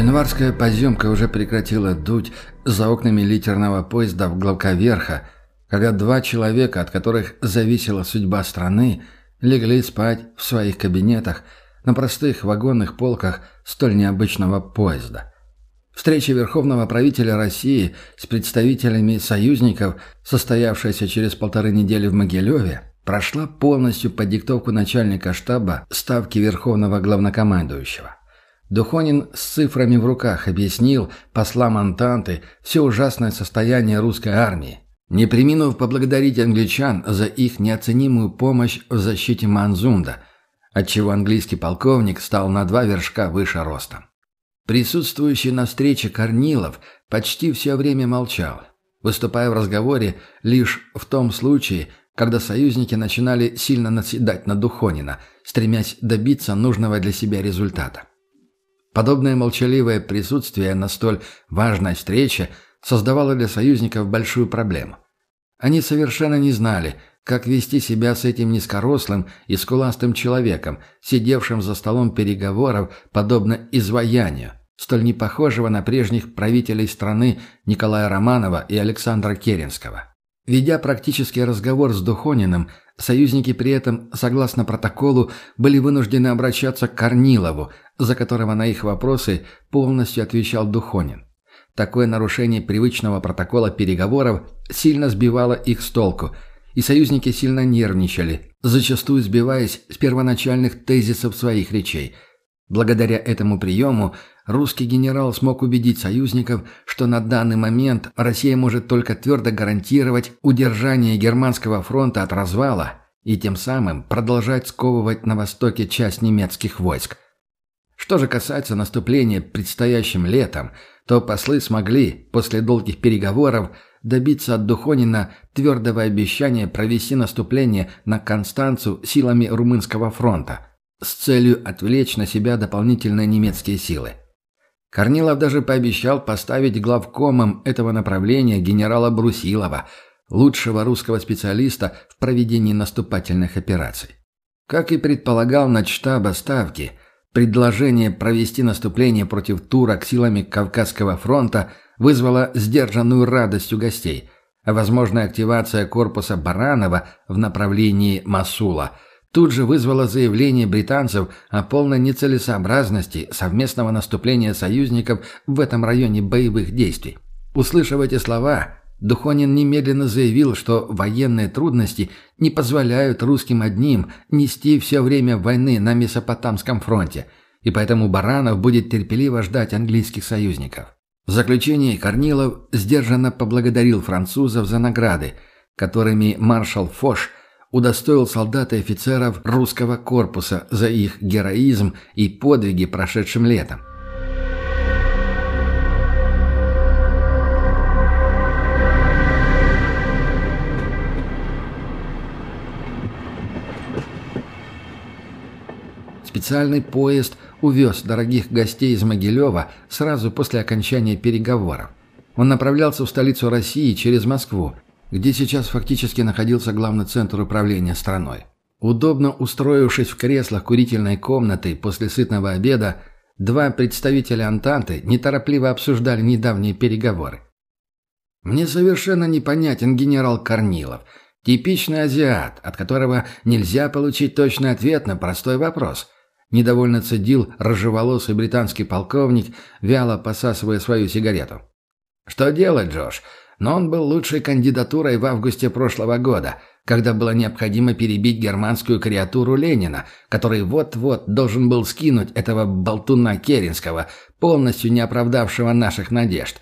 Январская поземка уже прекратила дуть за окнами литерного поезда в главковерха, когда два человека, от которых зависела судьба страны, легли спать в своих кабинетах на простых вагонных полках столь необычного поезда. Встреча Верховного правителя России с представителями союзников, состоявшаяся через полторы недели в Могилеве, прошла полностью под диктовку начальника штаба Ставки Верховного Главнокомандующего. Духонин с цифрами в руках объяснил послам Антанты все ужасное состояние русской армии, не приминув поблагодарить англичан за их неоценимую помощь в защите Манзунда, отчего английский полковник стал на два вершка выше ростом. Присутствующий на встрече Корнилов почти все время молчал, выступая в разговоре лишь в том случае, когда союзники начинали сильно наседать на Духонина, стремясь добиться нужного для себя результата. Подобное молчаливое присутствие на столь важной встрече создавало для союзников большую проблему. Они совершенно не знали, как вести себя с этим низкорослым и скуластым человеком, сидевшим за столом переговоров, подобно изваянию, столь непохожего на прежних правителей страны Николая Романова и Александра Керенского. Ведя практический разговор с Духониным, союзники при этом, согласно протоколу, были вынуждены обращаться к Корнилову, за которого на их вопросы полностью отвечал Духонин. Такое нарушение привычного протокола переговоров сильно сбивало их с толку, и союзники сильно нервничали, зачастую сбиваясь с первоначальных тезисов своих речей. Благодаря этому приему русский генерал смог убедить союзников, что на данный момент Россия может только твердо гарантировать удержание германского фронта от развала и тем самым продолжать сковывать на востоке часть немецких войск. Что же касается наступления предстоящим летом, то послы смогли, после долгих переговоров, добиться от Духонина твердого обещания провести наступление на Констанцу силами Румынского фронта с целью отвлечь на себя дополнительные немецкие силы. Корнилов даже пообещал поставить главкомом этого направления генерала Брусилова, лучшего русского специалиста в проведении наступательных операций. Как и предполагал начштаба Ставки, предложение провести наступление против турок силами Кавказского фронта вызвало сдержанную радость у гостей, а возможная активация корпуса Баранова в направлении Масула – тут же вызвало заявление британцев о полной нецелесообразности совместного наступления союзников в этом районе боевых действий. Услышав эти слова, Духонин немедленно заявил, что военные трудности не позволяют русским одним нести все время войны на Месопотамском фронте, и поэтому Баранов будет терпеливо ждать английских союзников. В заключение Корнилов сдержанно поблагодарил французов за награды, которыми маршал Фош – удостоил солдат и офицеров русского корпуса за их героизм и подвиги прошедшим летом. Специальный поезд увез дорогих гостей из Могилева сразу после окончания переговоров. Он направлялся в столицу России через Москву, где сейчас фактически находился главный центр управления страной. Удобно устроившись в креслах курительной комнаты после сытного обеда, два представителя Антанты неторопливо обсуждали недавние переговоры. «Мне совершенно непонятен генерал Корнилов, типичный азиат, от которого нельзя получить точный ответ на простой вопрос», недовольно цедил рыжеволосый британский полковник, вяло посасывая свою сигарету. «Что делать, Джош? Но он был лучшей кандидатурой в августе прошлого года, когда было необходимо перебить германскую креатуру Ленина, который вот-вот должен был скинуть этого болтуна Керенского, полностью не оправдавшего наших надежд,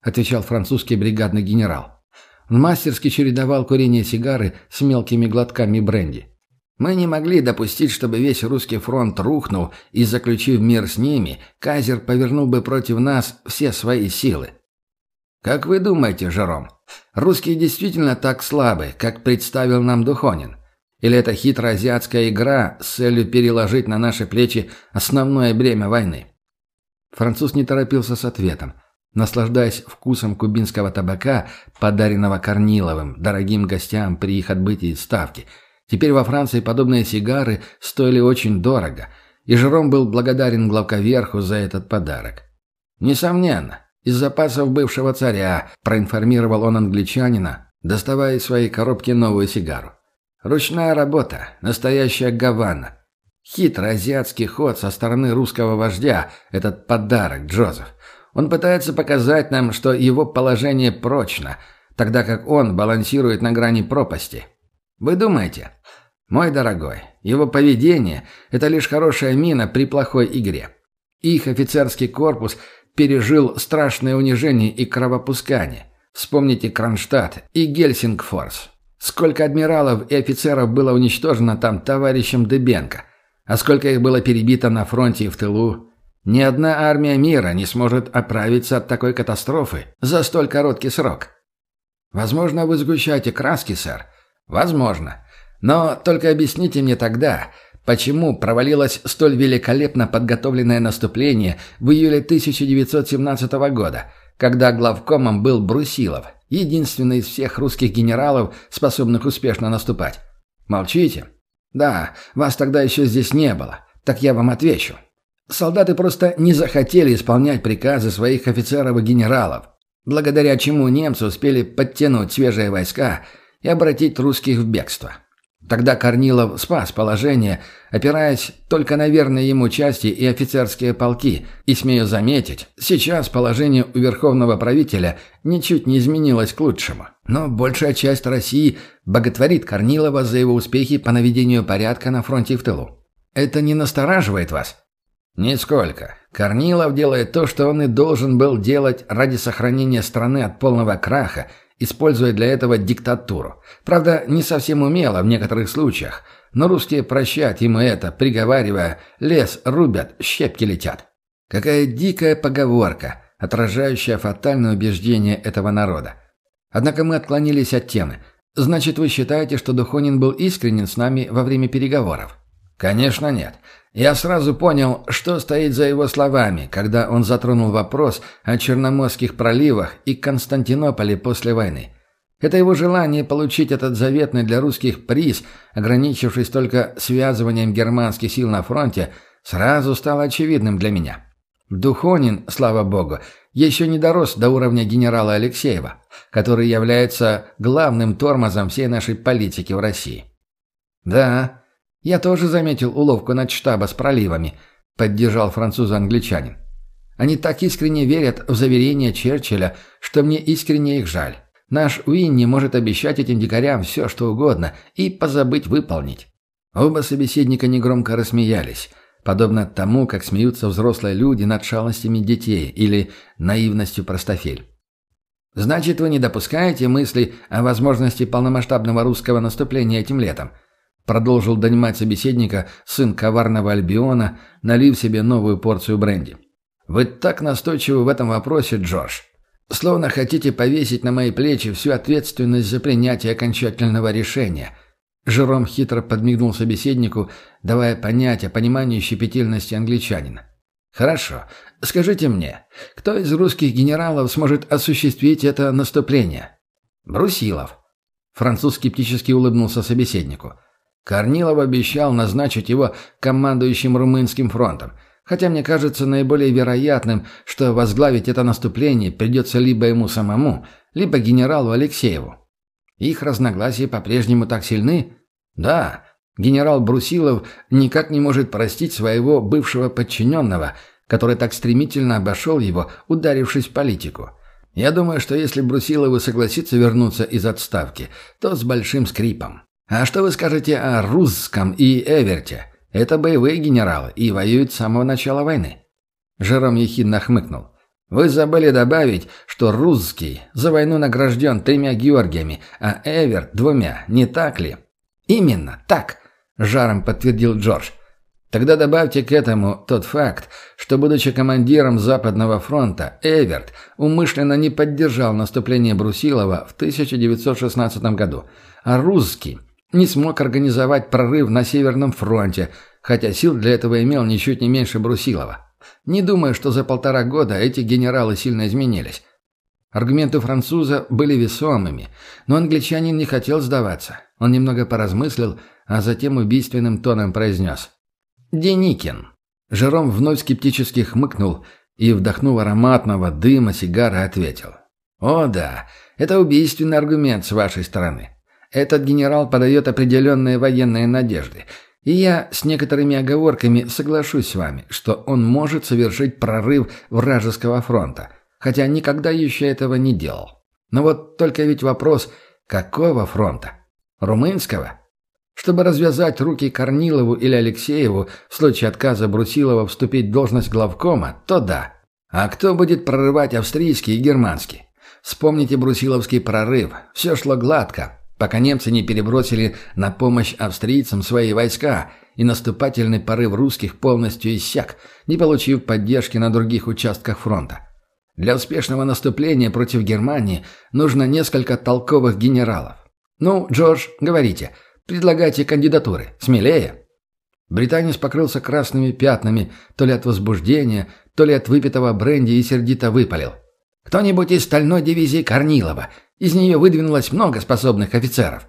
отвечал французский бригадный генерал. Он мастерски чередовал курение сигары с мелкими глотками бренди. Мы не могли допустить, чтобы весь русский фронт рухнул, и, заключив мир с ними, Казер повернул бы против нас все свои силы. Как вы думаете, Жером, русские действительно так слабы, как представил нам Духонин? Или это хитрая азиатская игра с целью переложить на наши плечи основное бремя войны? Француз не торопился с ответом, наслаждаясь вкусом кубинского табака, подаренного Корниловым, дорогим гостям при их отбытии Ставки. Теперь во Франции подобные сигары стоили очень дорого, и Жером был благодарен главковерху за этот подарок. «Несомненно, из запасов бывшего царя», – проинформировал он англичанина, доставая из своей коробки новую сигару. «Ручная работа, настоящая гавана. Хитрый азиатский ход со стороны русского вождя, этот подарок, Джозеф. Он пытается показать нам, что его положение прочно, тогда как он балансирует на грани пропасти. Вы думаете? Мой дорогой, его поведение – это лишь хорошая мина при плохой игре. Их офицерский корпус пережил страшное унижение и кровопускание. Вспомните Кронштадт и Гельсингфорс. Сколько адмиралов и офицеров было уничтожено там товарищем Дебенко, а сколько их было перебито на фронте и в тылу. Ни одна армия мира не сможет оправиться от такой катастрофы за столь короткий срок. Возможно, вы сгущаете краски, сэр. Возможно. Но только объясните мне тогда, почему провалилось столь великолепно подготовленное наступление в июле 1917 года, когда главкомом был Брусилов, единственный из всех русских генералов, способных успешно наступать. Молчите? Да, вас тогда еще здесь не было. Так я вам отвечу. Солдаты просто не захотели исполнять приказы своих офицеров и генералов, благодаря чему немцы успели подтянуть свежие войска и обратить русских в бегство. Тогда Корнилов спас положение, опираясь только на верные ему части и офицерские полки, и, смею заметить, сейчас положение у верховного правителя ничуть не изменилось к лучшему. Но большая часть России боготворит Корнилова за его успехи по наведению порядка на фронте и в тылу. Это не настораживает вас? «Нисколько. Корнилов делает то, что он и должен был делать ради сохранения страны от полного краха, используя для этого диктатуру. Правда, не совсем умело в некоторых случаях, но русские прощают ему это, приговаривая «лес рубят, щепки летят». Какая дикая поговорка, отражающая фатальное убеждение этого народа. Однако мы отклонились от темы. Значит, вы считаете, что Духонин был искренен с нами во время переговоров? Конечно, нет. Я сразу понял, что стоит за его словами, когда он затронул вопрос о Черноморских проливах и Константинополе после войны. Это его желание получить этот заветный для русских приз, ограничившись только связыванием германских сил на фронте, сразу стало очевидным для меня. Духонин, слава богу, еще не дорос до уровня генерала Алексеева, который является главным тормозом всей нашей политики в России. Да, «Я тоже заметил уловку над штаба с проливами», — поддержал француза-англичанин. «Они так искренне верят в заверения Черчилля, что мне искренне их жаль. Наш Уинни может обещать этим дикарям все, что угодно, и позабыть выполнить». Оба собеседника негромко рассмеялись, подобно тому, как смеются взрослые люди над шалостями детей или наивностью простофель. «Значит, вы не допускаете мысли о возможности полномасштабного русского наступления этим летом?» Продолжил донимать собеседника сын коварного Альбиона, налив себе новую порцию бренди. «Вы так настойчивы в этом вопросе, Джордж. Словно хотите повесить на мои плечи всю ответственность за принятие окончательного решения». Жером хитро подмигнул собеседнику, давая понять о понимании щепетильности англичанина. «Хорошо. Скажите мне, кто из русских генералов сможет осуществить это наступление?» «Брусилов». Француз скептически улыбнулся собеседнику. Корнилов обещал назначить его командующим румынским фронтом, хотя мне кажется наиболее вероятным, что возглавить это наступление придется либо ему самому, либо генералу Алексееву. Их разногласия по-прежнему так сильны? Да, генерал Брусилов никак не может простить своего бывшего подчиненного, который так стремительно обошел его, ударившись в политику. Я думаю, что если Брусилову согласится вернуться из отставки, то с большим скрипом. А что вы скажете о Русском и Эверте? Это боевые генералы и воюют с самого начала войны. Жером ехидно хмыкнул. Вы забыли добавить, что русский за войну награжден тремя Георгиями, а Эверт двумя, не так ли? Именно так, жаром подтвердил Джордж. Тогда добавьте к этому тот факт, что, будучи командиром Западного фронта, Эверт умышленно не поддержал наступление Брусилова в 1916 году, а русский не смог организовать прорыв на Северном фронте, хотя сил для этого имел ничуть не меньше Брусилова. Не думаю, что за полтора года эти генералы сильно изменились. Аргументы француза были весомыми, но англичанин не хотел сдаваться. Он немного поразмыслил, а затем убийственным тоном произнес. «Деникин». Жером вновь скептически хмыкнул и, вдохнув ароматного дыма сигары, ответил. «О да, это убийственный аргумент с вашей стороны. Этот генерал подает определенные военные надежды, и я с некоторыми оговорками соглашусь с вами, что он может совершить прорыв вражеского фронта, хотя никогда еще этого не делал. Но вот только ведь вопрос, какого фронта? Румынского? Чтобы развязать руки Корнилову или Алексееву в случае отказа Брусилова вступить в должность главкома, то да. А кто будет прорывать австрийский и германский? Вспомните Брусиловский прорыв. Все шло гладко, пока немцы не перебросили на помощь австрийцам свои войска, и наступательный порыв русских полностью иссяк, не получив поддержки на других участках фронта. Для успешного наступления против Германии нужно несколько толковых генералов. Ну, Джордж, говорите – Предлагайте кандидатуры. Смелее». Британец покрылся красными пятнами, то ли от возбуждения, то ли от выпитого бренди и сердито выпалил. «Кто-нибудь из стальной дивизии Корнилова. Из нее выдвинулось много способных офицеров».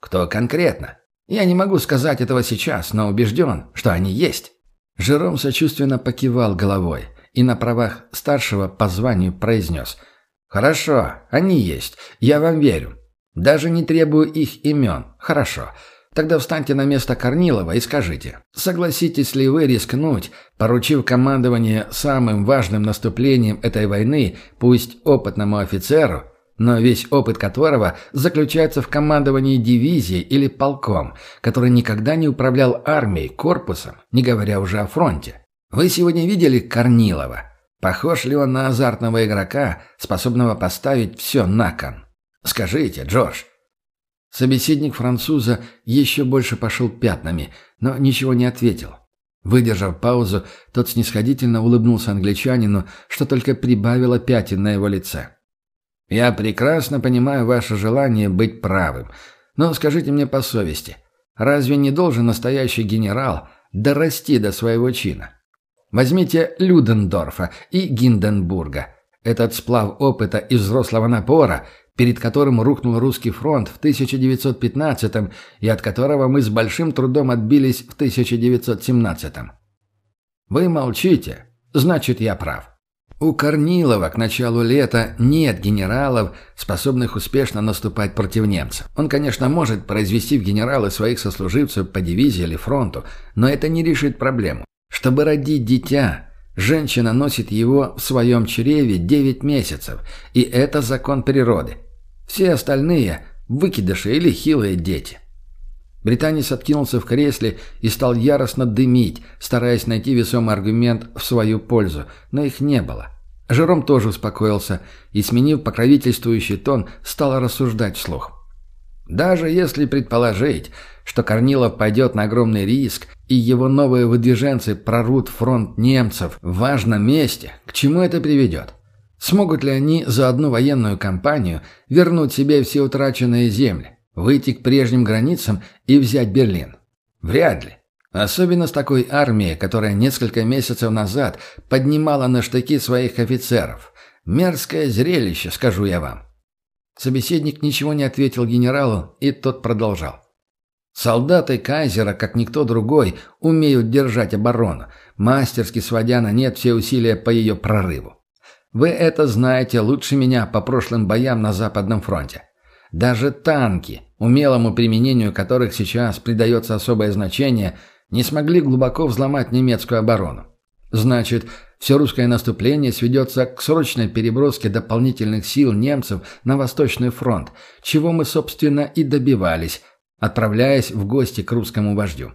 «Кто конкретно?» «Я не могу сказать этого сейчас, но убежден, что они есть». Жером сочувственно покивал головой и на правах старшего по званию произнес. «Хорошо, они есть. Я вам верю. Даже не требую их имен. Хорошо. Тогда встаньте на место Корнилова и скажите, согласитесь ли вы рискнуть, поручив командование самым важным наступлением этой войны, пусть опытному офицеру, но весь опыт которого заключается в командовании дивизией или полком, который никогда не управлял армией, корпусом, не говоря уже о фронте. Вы сегодня видели Корнилова? Похож ли он на азартного игрока, способного поставить все на кон? Скажите, Джордж». Собеседник француза еще больше пошел пятнами, но ничего не ответил. Выдержав паузу, тот снисходительно улыбнулся англичанину, что только прибавило пятен на его лице. «Я прекрасно понимаю ваше желание быть правым, но скажите мне по совести, разве не должен настоящий генерал дорасти до своего чина? Возьмите Людендорфа и Гинденбурга. Этот сплав опыта и взрослого напора перед которым рухнул русский фронт в 1915 и от которого мы с большим трудом отбились в 1917. Вы молчите, значит, я прав. У Корнилова к началу лета нет генералов, способных успешно наступать против немцев. Он, конечно, может произвести в генералы своих сослуживцев по дивизии или фронту, но это не решит проблему. Чтобы родить дитя, женщина носит его в своем чреве 9 месяцев, и это закон природы. Все остальные – выкидыши или хилые дети. Британец откинулся в кресле и стал яростно дымить, стараясь найти весомый аргумент в свою пользу, но их не было. Жером тоже успокоился и, сменив покровительствующий тон, стал рассуждать вслух. Даже если предположить, что Корнилов пойдет на огромный риск, и его новые выдвиженцы прорвут фронт немцев в важном месте, к чему это приведет? Смогут ли они за одну военную кампанию вернуть себе все утраченные земли, выйти к прежним границам и взять Берлин? Вряд ли. Особенно с такой армией, которая несколько месяцев назад поднимала на штыки своих офицеров. Мерзкое зрелище, скажу я вам. Собеседник ничего не ответил генералу, и тот продолжал. Солдаты Кайзера, как никто другой, умеют держать оборону, мастерски сводя на нет все усилия по ее прорыву. Вы это знаете лучше меня по прошлым боям на Западном фронте. Даже танки, умелому применению которых сейчас придается особое значение, не смогли глубоко взломать немецкую оборону. Значит, все русское наступление сведется к срочной переброске дополнительных сил немцев на Восточный фронт, чего мы, собственно, и добивались, отправляясь в гости к русскому вождю.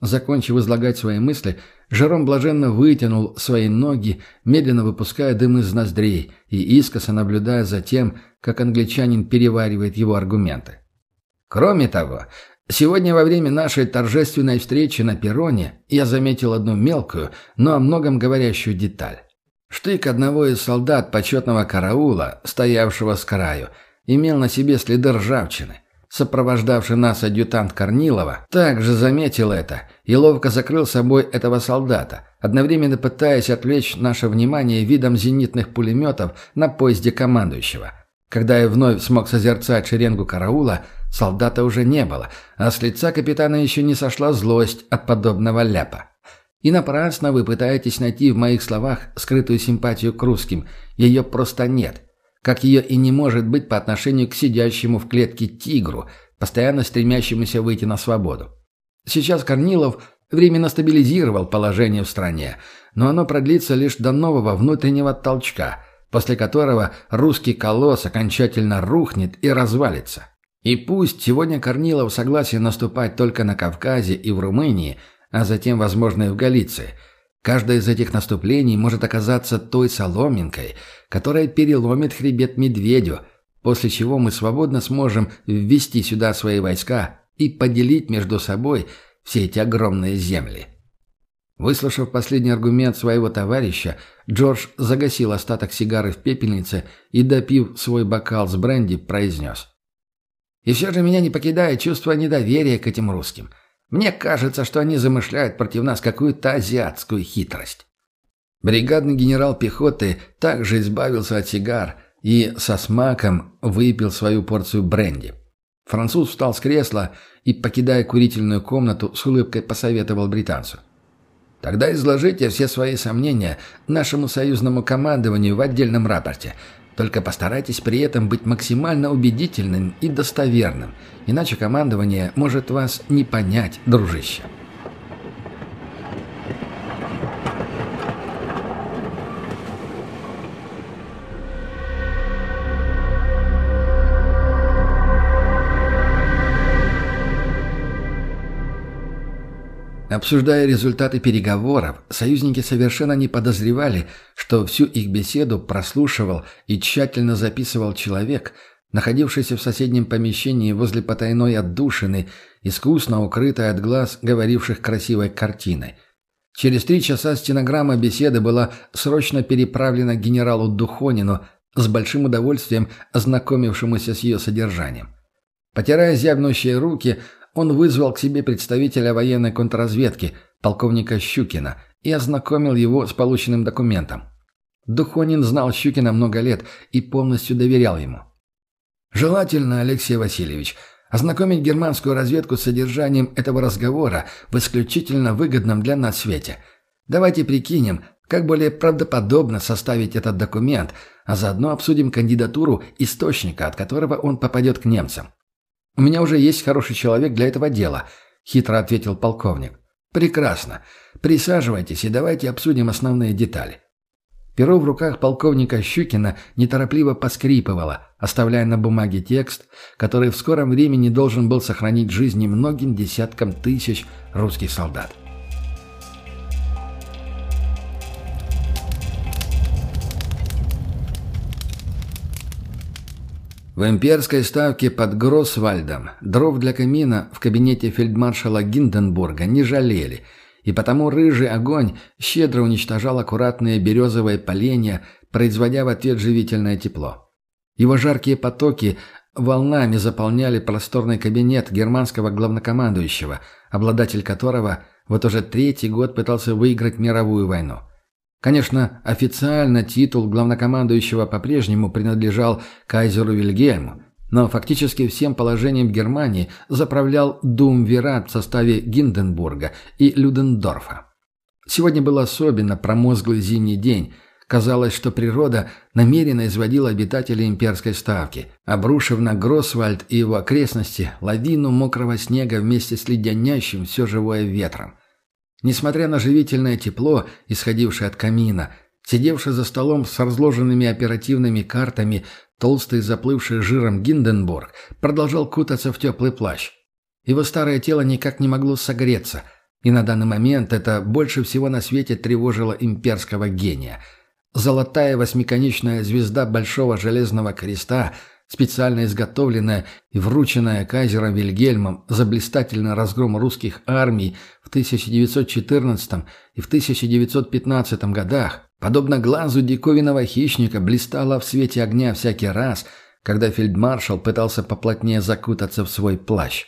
Закончив излагать свои мысли, Жером блаженно вытянул свои ноги, медленно выпуская дым из ноздрей и искоса наблюдая за тем, как англичанин переваривает его аргументы. Кроме того, сегодня во время нашей торжественной встречи на перроне я заметил одну мелкую, но о многом говорящую деталь. Штык одного из солдат почетного караула, стоявшего с краю, имел на себе следы ржавчины. Сопровождавший нас адъютант Корнилова также заметил это и ловко закрыл собой этого солдата, одновременно пытаясь отвлечь наше внимание видом зенитных пулеметов на поезде командующего. Когда я вновь смог созерцать шеренгу караула, солдата уже не было, а с лица капитана еще не сошла злость от подобного ляпа. И напрасно вы пытаетесь найти в моих словах скрытую симпатию к русским. Ее просто нет. Как ее и не может быть по отношению к сидящему в клетке тигру, постоянно стремящемуся выйти на свободу. Сейчас Корнилов временно стабилизировал положение в стране, но оно продлится лишь до нового внутреннего толчка, после которого русский колосс окончательно рухнет и развалится. И пусть сегодня Корнилов согласен наступать только на Кавказе и в Румынии, а затем, возможно, и в Галиции, каждое из этих наступлений может оказаться той соломинкой, которая переломит хребет медведю, после чего мы свободно сможем ввести сюда свои войска и поделить между собой все эти огромные земли. Выслушав последний аргумент своего товарища, Джордж загасил остаток сигары в пепельнице и, допив свой бокал с бренди, произнес. «И все же меня не покидает чувство недоверия к этим русским. Мне кажется, что они замышляют против нас какую-то азиатскую хитрость». Бригадный генерал пехоты также избавился от сигар и со смаком выпил свою порцию бренди. Француз встал с кресла и, покидая курительную комнату, с улыбкой посоветовал британцу – Тогда изложите все свои сомнения нашему союзному командованию в отдельном рапорте. Только постарайтесь при этом быть максимально убедительным и достоверным, иначе командование может вас не понять, дружище. Обсуждая результаты переговоров, союзники совершенно не подозревали, что всю их беседу прослушивал и тщательно записывал человек, находившийся в соседнем помещении возле потайной отдушины, искусно укрытой от глаз говоривших красивой картиной. Через три часа стенограмма беседы была срочно переправлена генералу Духонину, с большим удовольствием ознакомившемуся с ее содержанием. Потирая зябнущие руки, он вызвал к себе представителя военной контрразведки, полковника Щукина, и ознакомил его с полученным документом. Духонин знал Щукина много лет и полностью доверял ему. «Желательно, Алексей Васильевич, ознакомить германскую разведку с содержанием этого разговора в исключительно выгодном для нас свете. Давайте прикинем, как более правдоподобно составить этот документ, а заодно обсудим кандидатуру источника, от которого он попадет к немцам. «У меня уже есть хороший человек для этого дела», — хитро ответил полковник. «Прекрасно. Присаживайтесь и давайте обсудим основные детали». Перо в руках полковника Щукина неторопливо поскрипывало, оставляя на бумаге текст, который в скором времени должен был сохранить жизни многим десяткам тысяч русских солдат. В имперской ставке под Гроссвальдом дров для камина в кабинете фельдмаршала Гинденбурга не жалели, и потому рыжий огонь щедро уничтожал аккуратные березовые поленья, производя в ответ живительное тепло. Его жаркие потоки волнами заполняли просторный кабинет германского главнокомандующего, обладатель которого вот уже третий год пытался выиграть мировую войну. Конечно, официально титул главнокомандующего по-прежнему принадлежал кайзеру Вильгельму, но фактически всем положением Германии заправлял Думвират в составе Гинденбурга и Людендорфа. Сегодня был особенно промозглый зимний день. Казалось, что природа намеренно изводила обитателей имперской ставки, обрушив на Гроссвальд и его окрестности лавину мокрого снега вместе с леденящим все живое ветром. Несмотря на живительное тепло, исходившее от камина, сидевший за столом с разложенными оперативными картами, толстый заплывший жиром Гинденбург продолжал кутаться в теплый плащ. Его старое тело никак не могло согреться, и на данный момент это больше всего на свете тревожило имперского гения. Золотая восьмиконечная звезда Большого Железного Креста – специально изготовленная и врученная кайзером Вильгельмом за блистательный разгром русских армий в 1914 и в 1915 годах, подобно глазу диковинного хищника, блистала в свете огня всякий раз, когда фельдмаршал пытался поплотнее закутаться в свой плащ.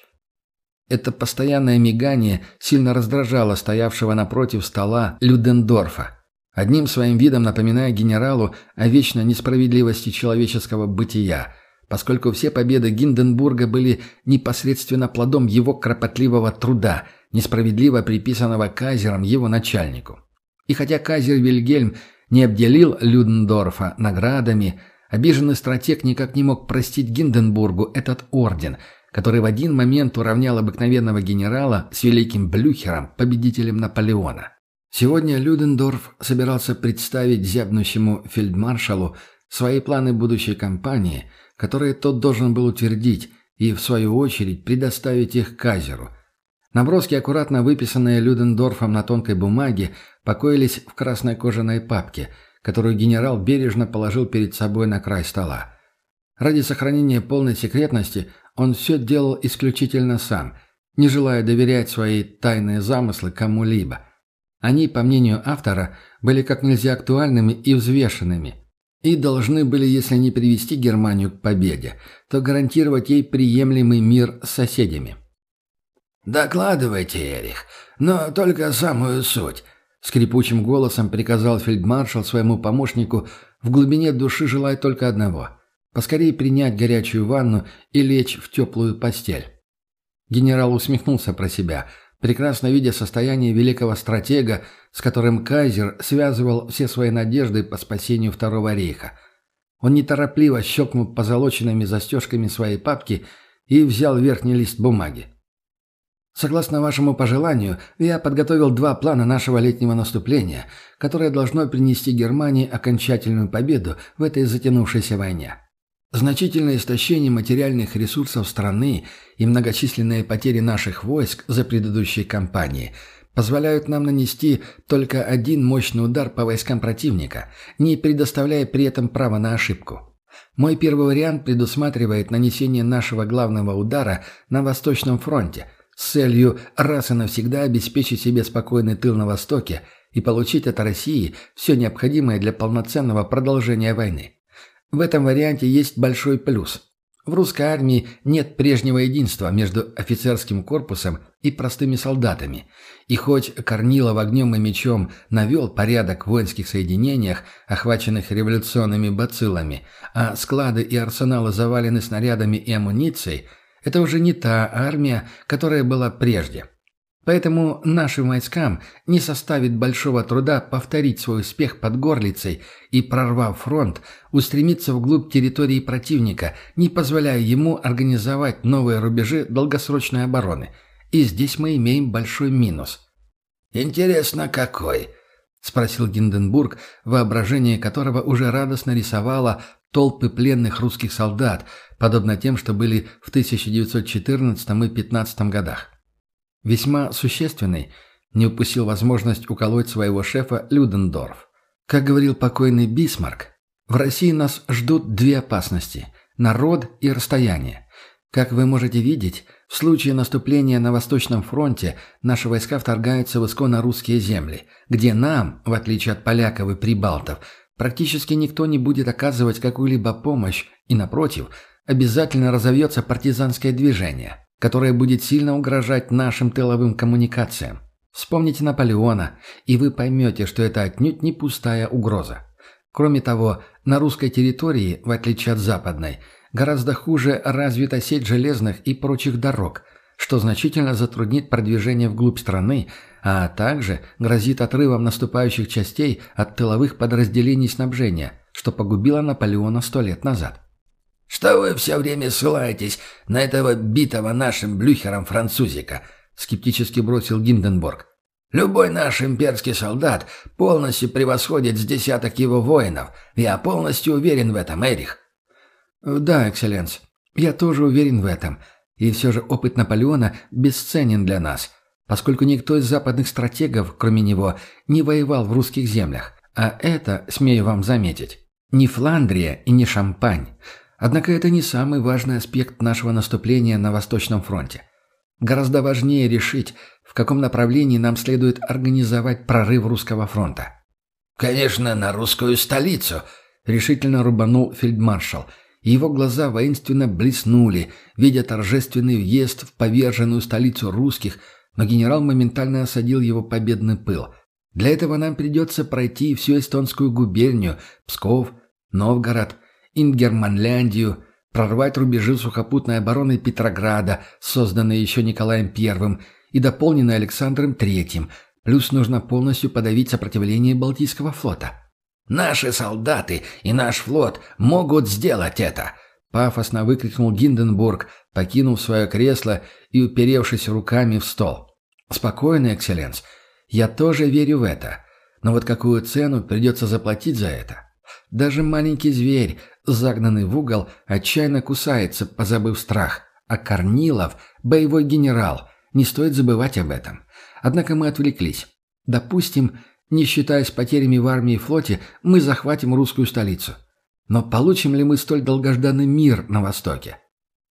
Это постоянное мигание сильно раздражало стоявшего напротив стола Людендорфа, одним своим видом напоминая генералу о вечной несправедливости человеческого бытия – поскольку все победы Гинденбурга были непосредственно плодом его кропотливого труда, несправедливо приписанного Казером его начальнику. И хотя Казер Вильгельм не обделил Людендорфа наградами, обиженный стратег никак не мог простить Гинденбургу этот орден, который в один момент уравнял обыкновенного генерала с великим Блюхером, победителем Наполеона. Сегодня Людендорф собирался представить зябнущему фельдмаршалу свои планы будущей кампании, которые тот должен был утвердить, и, в свою очередь, предоставить их Казеру. Наброски, аккуратно выписанные Людендорфом на тонкой бумаге, покоились в красной кожаной папке, которую генерал бережно положил перед собой на край стола. Ради сохранения полной секретности он все делал исключительно сам, не желая доверять свои тайные замыслы кому-либо. Они, по мнению автора, были как нельзя актуальными и взвешенными – и должны были, если не привести Германию к победе, то гарантировать ей приемлемый мир с соседями. «Докладывайте, Эрих, но только самую суть», — скрипучим голосом приказал фельдмаршал своему помощнику, в глубине души желая только одного — поскорее принять горячую ванну и лечь в теплую постель. Генерал усмехнулся про себя — прекрасно видя состояние великого стратега, с которым Кайзер связывал все свои надежды по спасению Второго рейха. Он неторопливо щелкнул позолоченными застежками своей папки и взял верхний лист бумаги. Согласно вашему пожеланию, я подготовил два плана нашего летнего наступления, которое должно принести Германии окончательную победу в этой затянувшейся войне. Значительное истощение материальных ресурсов страны и многочисленные потери наших войск за предыдущие кампании позволяют нам нанести только один мощный удар по войскам противника, не предоставляя при этом права на ошибку. Мой первый вариант предусматривает нанесение нашего главного удара на Восточном фронте с целью раз и навсегда обеспечить себе спокойный тыл на Востоке и получить от России все необходимое для полноценного продолжения войны. В этом варианте есть большой плюс. В русской армии нет прежнего единства между офицерским корпусом и простыми солдатами. И хоть Корнилов огнем и мечом навел порядок в воинских соединениях, охваченных революционными бациллами, а склады и арсеналы завалены снарядами и амуницией, это уже не та армия, которая была прежде. Поэтому нашим войскам не составит большого труда повторить свой успех под Горлицей и, прорвав фронт, устремиться вглубь территории противника, не позволяя ему организовать новые рубежи долгосрочной обороны. И здесь мы имеем большой минус. «Интересно, какой?» — спросил Гинденбург, воображение которого уже радостно рисовало толпы пленных русских солдат, подобно тем, что были в 1914 и 15 годах. Весьма существенный, не упустил возможность уколоть своего шефа Людендорф. Как говорил покойный Бисмарк, в России нас ждут две опасности – народ и расстояние. Как вы можете видеть, в случае наступления на Восточном фронте наши войска вторгаются в исконно русские земли, где нам, в отличие от поляков и прибалтов, практически никто не будет оказывать какую-либо помощь, и, напротив, обязательно разовьется партизанское движение – которая будет сильно угрожать нашим тыловым коммуникациям. Вспомните Наполеона, и вы поймете, что это отнюдь не пустая угроза. Кроме того, на русской территории, в отличие от западной, гораздо хуже развита сеть железных и прочих дорог, что значительно затруднит продвижение вглубь страны, а также грозит отрывом наступающих частей от тыловых подразделений снабжения, что погубило Наполеона сто лет назад. «Что вы все время ссылаетесь на этого битого нашим блюхером французика?» — скептически бросил Гинденбург. «Любой наш имперский солдат полностью превосходит с десяток его воинов. Я полностью уверен в этом, Эрих». «Да, экселленс, я тоже уверен в этом. И все же опыт Наполеона бесценен для нас, поскольку никто из западных стратегов, кроме него, не воевал в русских землях. А это, смею вам заметить, не Фландрия и не Шампань». Однако это не самый важный аспект нашего наступления на Восточном фронте. Гораздо важнее решить, в каком направлении нам следует организовать прорыв русского фронта. «Конечно, на русскую столицу», — решительно рубанул фельдмаршал. Его глаза воинственно блеснули, видя торжественный въезд в поверженную столицу русских, но генерал моментально осадил его победный пыл. Для этого нам придется пройти всю эстонскую губернию, Псков, Новгород, Ингерманляндию, прорвать рубежи сухопутной обороны Петрограда, созданные еще Николаем I, и дополненный Александром Третьим, плюс нужно полностью подавить сопротивление Балтийского флота. «Наши солдаты и наш флот могут сделать это!» Пафосно выкрикнул Гинденбург, покинув свое кресло и уперевшись руками в стол. «Спокойно, экселленс. Я тоже верю в это. Но вот какую цену придется заплатить за это? Даже маленький зверь, загнанный в угол, отчаянно кусается, позабыв страх. А Корнилов – боевой генерал. Не стоит забывать об этом. Однако мы отвлеклись. Допустим, не считаясь потерями в армии и флоте, мы захватим русскую столицу. Но получим ли мы столь долгожданный мир на Востоке?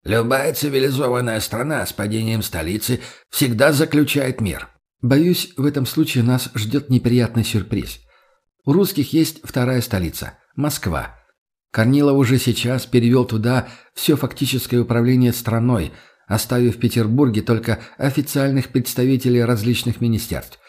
Любая цивилизованная страна с падением столицы всегда заключает мир. Боюсь, в этом случае нас ждет неприятный сюрприз. У русских есть вторая столица – Москва. Корнилов уже сейчас перевел туда все фактическое управление страной, оставив в Петербурге только официальных представителей различных министерств.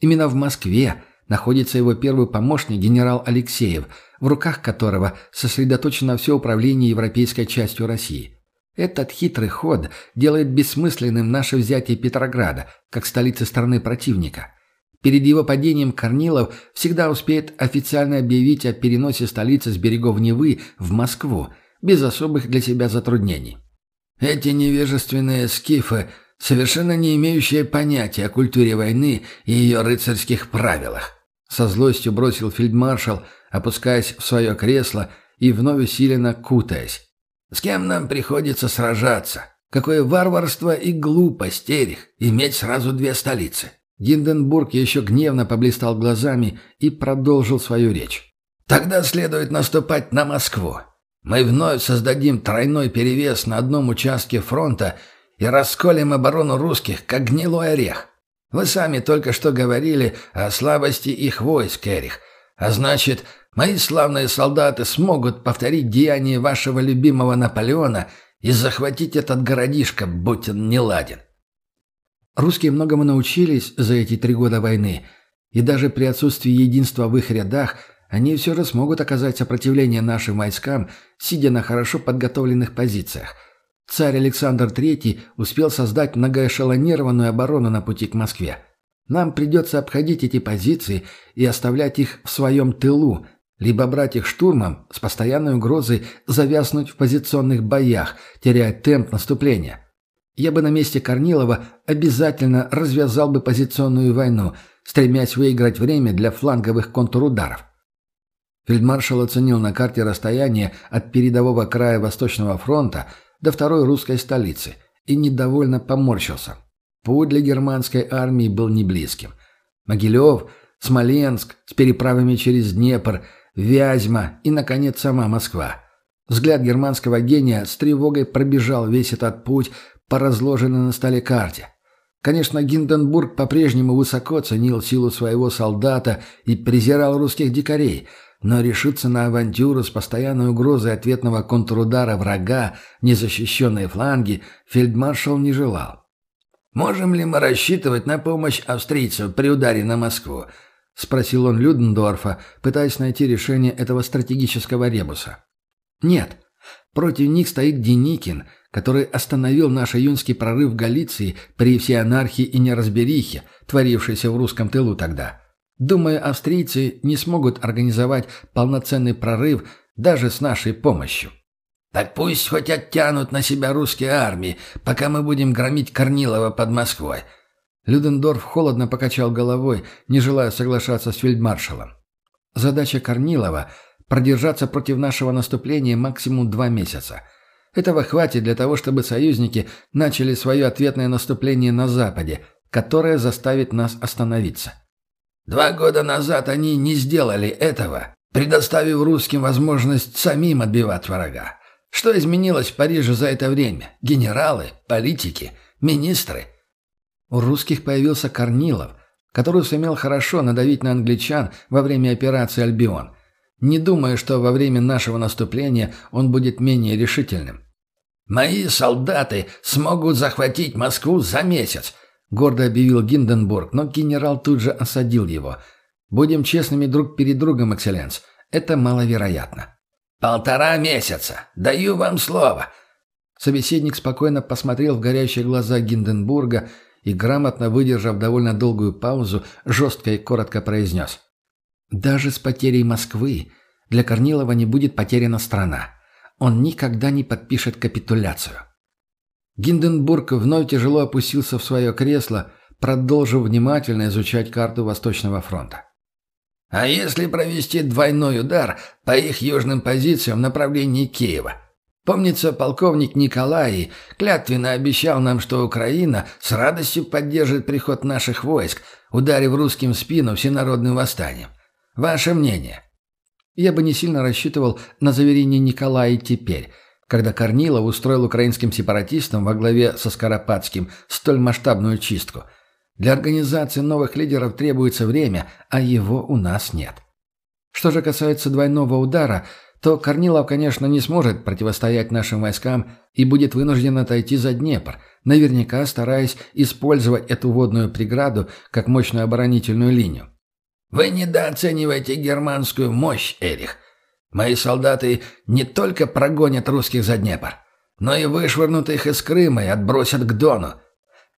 Именно в Москве находится его первый помощник генерал Алексеев, в руках которого сосредоточено все управление европейской частью России. Этот хитрый ход делает бессмысленным наше взятие Петрограда, как столицы страны противника. Перед его падением Корнилов всегда успеет официально объявить о переносе столицы с берегов Невы в Москву, без особых для себя затруднений. Эти невежественные скифы, совершенно не имеющие понятия о культуре войны и ее рыцарских правилах, со злостью бросил фельдмаршал, опускаясь в свое кресло и вновь усиленно кутаясь. «С кем нам приходится сражаться? Какое варварство и глупость, Эрих, иметь сразу две столицы!» Гинденбург еще гневно поблистал глазами и продолжил свою речь. «Тогда следует наступать на Москву. Мы вновь создадим тройной перевес на одном участке фронта и расколем оборону русских, как гнилой орех. Вы сами только что говорили о слабости их войск, Эрих. А значит, мои славные солдаты смогут повторить деяния вашего любимого Наполеона и захватить этот городишко, будь он неладен. Русские многому научились за эти три года войны, и даже при отсутствии единства в их рядах они все же смогут оказать сопротивление нашим войскам, сидя на хорошо подготовленных позициях. Царь Александр III успел создать многоэшелонированную оборону на пути к Москве. Нам придется обходить эти позиции и оставлять их в своем тылу, либо брать их штурмом с постоянной угрозой завязнуть в позиционных боях, теряя темп наступления. Я бы на месте Корнилова обязательно развязал бы позиционную войну, стремясь выиграть время для фланговых контрударов. Фельдмаршал оценил на карте расстояние от передового края Восточного фронта до второй русской столицы и недовольно поморщился. Путь для германской армии был неблизким. Могилев, Смоленск с переправами через Днепр, Вязьма и, наконец, сама Москва. Взгляд германского гения с тревогой пробежал весь этот путь по разложенной на столе карте. Конечно, Гинденбург по-прежнему высоко ценил силу своего солдата и презирал русских дикарей, но решиться на авантюру с постоянной угрозой ответного контрудара врага, незащищенные фланги, фельдмаршал не желал. «Можем ли мы рассчитывать на помощь австрийцев при ударе на Москву?» — спросил он Людендорфа, пытаясь найти решение этого стратегического ребуса. «Нет. Против них стоит Деникин, который остановил наш июньский прорыв в Галиции при всей анархии и неразберихе, творившейся в русском тылу тогда. Думаю, австрийцы не смогут организовать полноценный прорыв даже с нашей помощью. Так пусть хоть оттянут на себя русские армии, пока мы будем громить Корнилова под Москвой. Людендорф холодно покачал головой, не желая соглашаться с фельдмаршалом. Задача Корнилова – продержаться против нашего наступления максимум два месяца – этого хватит для того, чтобы союзники начали свое ответное наступление на Западе, которое заставит нас остановиться. Два года назад они не сделали этого, предоставив русским возможность самим отбивать врага. Что изменилось в Париже за это время? Генералы, политики, министры? У русских появился Корнилов, который сумел хорошо надавить на англичан во время операции «Альбион», не думая, что во время нашего наступления он будет менее решительным. «Мои солдаты смогут захватить Москву за месяц», — гордо объявил Гинденбург, но генерал тут же осадил его. «Будем честными друг перед другом, экселленс. Это маловероятно». «Полтора месяца. Даю вам слово». Собеседник спокойно посмотрел в горящие глаза Гинденбурга и, грамотно выдержав довольно долгую паузу, жестко и коротко произнес. «Даже с потерей Москвы для Корнилова не будет потеряна страна. Он никогда не подпишет капитуляцию». Гинденбург вновь тяжело опустился в свое кресло, продолжив внимательно изучать карту Восточного фронта. «А если провести двойной удар по их южным позициям в направлении Киева?» Помнится, полковник Николай клятвенно обещал нам, что Украина с радостью поддержит приход наших войск, ударив русским в спину всенародным восстанием. Ваше мнение? Я бы не сильно рассчитывал на заверение Николая теперь, когда Корнилов устроил украинским сепаратистам во главе со Скоропадским столь масштабную чистку. Для организации новых лидеров требуется время, а его у нас нет. Что же касается двойного удара – то Корнилов, конечно, не сможет противостоять нашим войскам и будет вынужден отойти за Днепр, наверняка стараясь использовать эту водную преграду как мощную оборонительную линию. «Вы недооцениваете германскую мощь, Эрих. Мои солдаты не только прогонят русских за Днепр, но и вышвырнут их из Крыма и отбросят к Дону».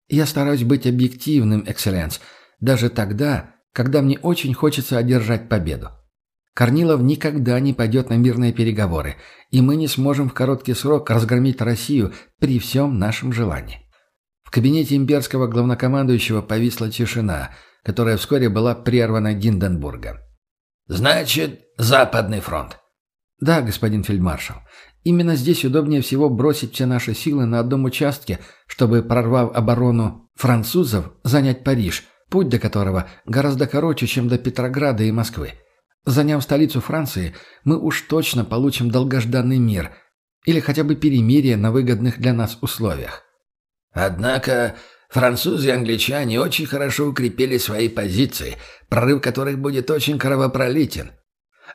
«Я стараюсь быть объективным, экселленс, даже тогда, когда мне очень хочется одержать победу. Корнилов никогда не пойдет на мирные переговоры, и мы не сможем в короткий срок разгромить Россию при всем нашем желании. В кабинете имперского главнокомандующего повисла тишина, которая вскоре была прервана Гинденбургом. «Значит, Западный фронт?» «Да, господин фельдмаршал. Именно здесь удобнее всего бросить все наши силы на одном участке, чтобы, прорвав оборону французов, занять Париж, путь до которого гораздо короче, чем до Петрограда и Москвы. Заняв столицу Франции, мы уж точно получим долгожданный мир или хотя бы перемирие на выгодных для нас условиях. Однако французы и англичане очень хорошо укрепили свои позиции, прорыв которых будет очень кровопролитен.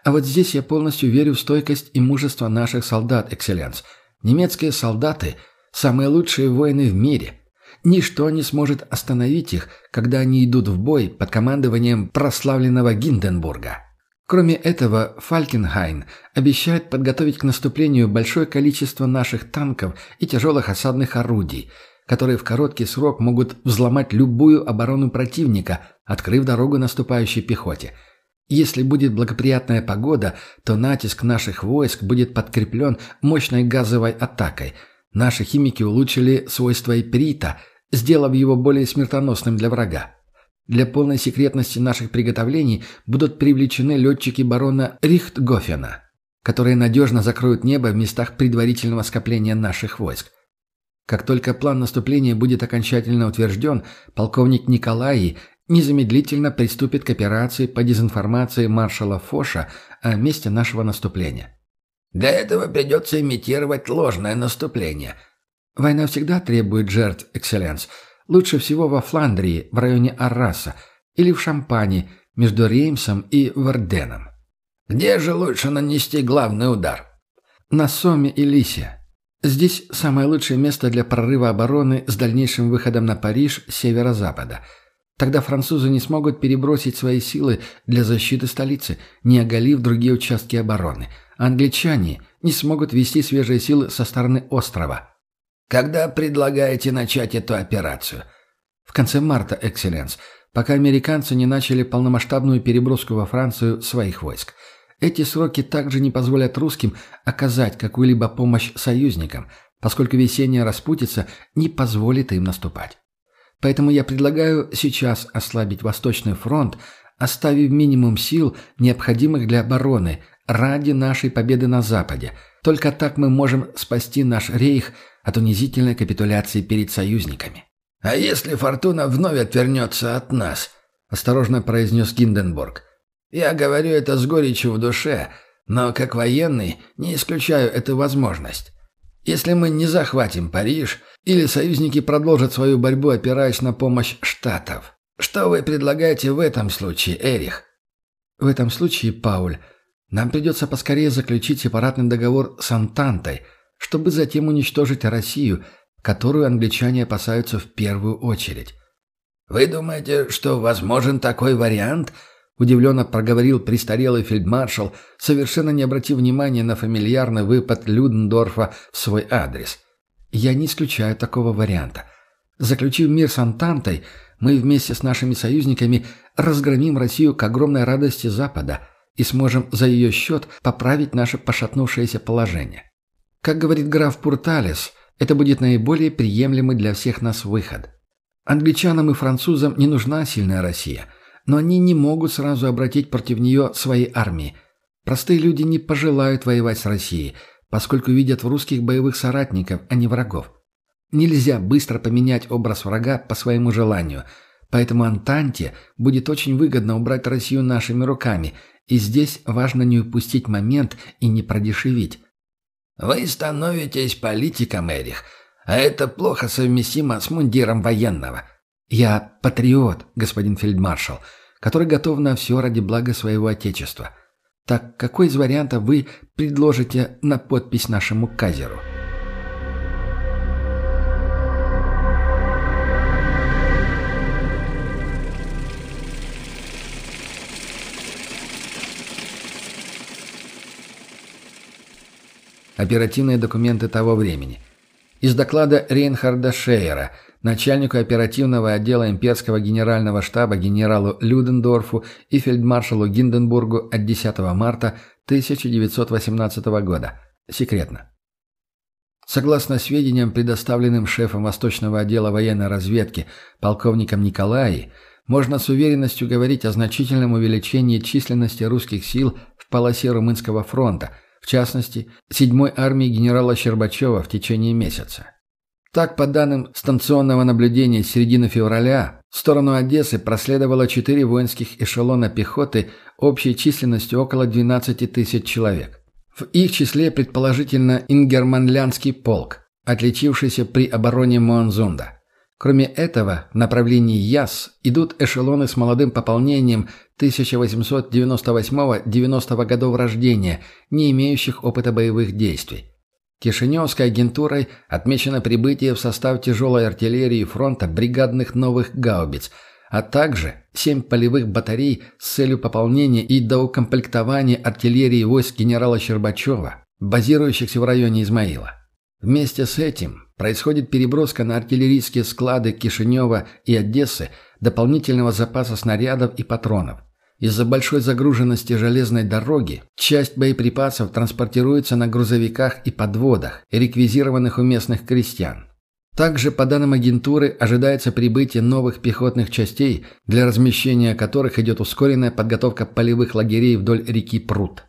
А вот здесь я полностью верю в стойкость и мужество наших солдат, экселленс. Немецкие солдаты – самые лучшие воины в мире. Ничто не сможет остановить их, когда они идут в бой под командованием прославленного Гинденбурга. Кроме этого, Фалькенхайн обещает подготовить к наступлению большое количество наших танков и тяжелых осадных орудий, которые в короткий срок могут взломать любую оборону противника, открыв дорогу наступающей пехоте. Если будет благоприятная погода, то натиск наших войск будет подкреплен мощной газовой атакой. Наши химики улучшили свойства иприта, сделав его более смертоносным для врага. Для полной секретности наших приготовлений будут привлечены летчики барона Рихтгофена, которые надежно закроют небо в местах предварительного скопления наших войск. Как только план наступления будет окончательно утвержден, полковник Николай незамедлительно приступит к операции по дезинформации маршала Фоша о месте нашего наступления. Для этого придется имитировать ложное наступление. Война всегда требует жертв, экселленс – Лучше всего во Фландрии, в районе Арраса, или в Шампане, между Реймсом и Варденом. Где же лучше нанести главный удар? На Соме и Лисе. Здесь самое лучшее место для прорыва обороны с дальнейшим выходом на Париж северо-запада. Тогда французы не смогут перебросить свои силы для защиты столицы, не оголив другие участки обороны. Англичане не смогут вести свежие силы со стороны острова – когда предлагаете начать эту операцию? В конце марта, Экселленс, пока американцы не начали полномасштабную переброску во Францию своих войск. Эти сроки также не позволят русским оказать какую-либо помощь союзникам, поскольку весенняя распутица не позволит им наступать. Поэтому я предлагаю сейчас ослабить Восточный фронт, оставив минимум сил, необходимых для обороны, ради нашей победы на Западе. Только так мы можем спасти наш рейх от унизительной капитуляции перед союзниками. «А если Фортуна вновь отвернется от нас?» – осторожно произнес Гинденбург. «Я говорю это с горечью в душе, но как военный не исключаю эту возможность. Если мы не захватим Париж, или союзники продолжат свою борьбу, опираясь на помощь Штатов. Что вы предлагаете в этом случае, Эрих?» «В этом случае, Пауль, нам придется поскорее заключить сепаратный договор с Антантой – чтобы затем уничтожить Россию, которую англичане опасаются в первую очередь. «Вы думаете, что возможен такой вариант?» – удивленно проговорил престарелый фельдмаршал, совершенно не обратив внимания на фамильярный выпад Людендорфа в свой адрес. «Я не исключаю такого варианта. Заключив мир с Антантой, мы вместе с нашими союзниками разгромим Россию к огромной радости Запада и сможем за ее счет поправить наше пошатнувшееся положение. Как говорит граф Пурталес, это будет наиболее приемлемый для всех нас выход. Англичанам и французам не нужна сильная Россия, но они не могут сразу обратить против нее свои армии. Простые люди не пожелают воевать с Россией, поскольку видят в русских боевых соратников, а не врагов. Нельзя быстро поменять образ врага по своему желанию, поэтому Антанте будет очень выгодно убрать Россию нашими руками, и здесь важно не упустить момент и не продешевить. «Вы становитесь политиком, Эрих», а это плохо совместимо с мундиром военного. Я патриот, господин фельдмаршал, который готов на все ради блага своего отечества. Так какой из вариантов вы предложите на подпись нашему казеру?» Оперативные документы того времени – из доклада Рейнхарда Шейера, начальнику оперативного отдела имперского генерального штаба генералу Людендорфу и фельдмаршалу Гинденбургу от 10 марта 1918 года. Секретно. Согласно сведениям, предоставленным шефом Восточного отдела военной разведки полковником Николаи, можно с уверенностью говорить о значительном увеличении численности русских сил в полосе Румынского фронта – в частности, 7-й армии генерала Щербачева в течение месяца. Так, по данным станционного наблюдения середины февраля, в сторону Одессы проследовало 4 воинских эшелона пехоты общей численностью около 12 тысяч человек. В их числе, предположительно, Ингерманлянский полк, отличившийся при обороне Муанзунда. Кроме этого, в направлении Яс идут эшелоны с молодым пополнением 1898-90 годов рождения, не имеющих опыта боевых действий. Кишиневской агентурой отмечено прибытие в состав тяжелой артиллерии фронта бригадных новых гаубиц, а также семь полевых батарей с целью пополнения и доукомплектования артиллерии войск генерала Щербачева, базирующихся в районе Измаила. Вместе с этим происходит переброска на артиллерийские склады Кишинева и Одессы дополнительного запаса снарядов и патронов. Из-за большой загруженности железной дороги часть боеприпасов транспортируется на грузовиках и подводах, реквизированных у местных крестьян. Также, по данным агентуры, ожидается прибытие новых пехотных частей, для размещения которых идет ускоренная подготовка полевых лагерей вдоль реки Прут.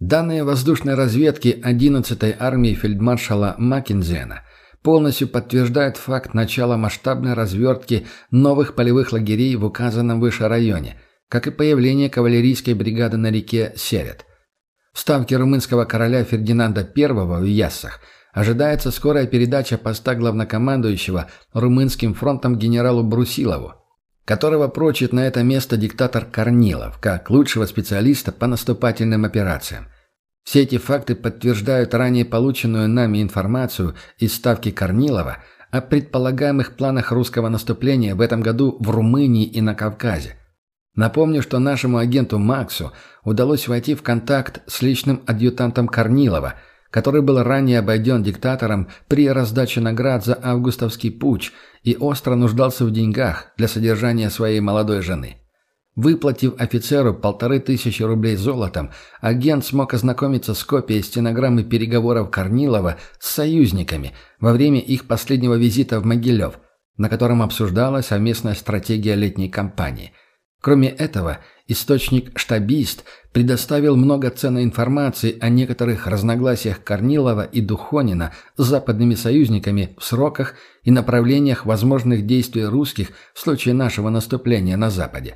Данные воздушной разведки 11-й армии фельдмаршала Маккензена полностью подтверждают факт начала масштабной развертки новых полевых лагерей в указанном выше районе, как и появление кавалерийской бригады на реке Серет. В ставке румынского короля Фердинанда I в Яссах ожидается скорая передача поста главнокомандующего румынским фронтом генералу Брусилову, которого прочит на это место диктатор Корнилов, как лучшего специалиста по наступательным операциям. Все эти факты подтверждают ранее полученную нами информацию из ставки Корнилова о предполагаемых планах русского наступления в этом году в Румынии и на Кавказе. Напомню, что нашему агенту Максу удалось войти в контакт с личным адъютантом Корнилова, который был ранее обойден диктатором при раздаче наград за августовский путч и остро нуждался в деньгах для содержания своей молодой жены. Выплатив офицеру полторы тысячи рублей золотом, агент смог ознакомиться с копией стенограммы переговоров Корнилова с союзниками во время их последнего визита в Могилев, на котором обсуждалась совместная стратегия летней кампании. Кроме этого, источник «Штабист» предоставил много ценной информации о некоторых разногласиях Корнилова и Духонина с западными союзниками в сроках и направлениях возможных действий русских в случае нашего наступления на Западе.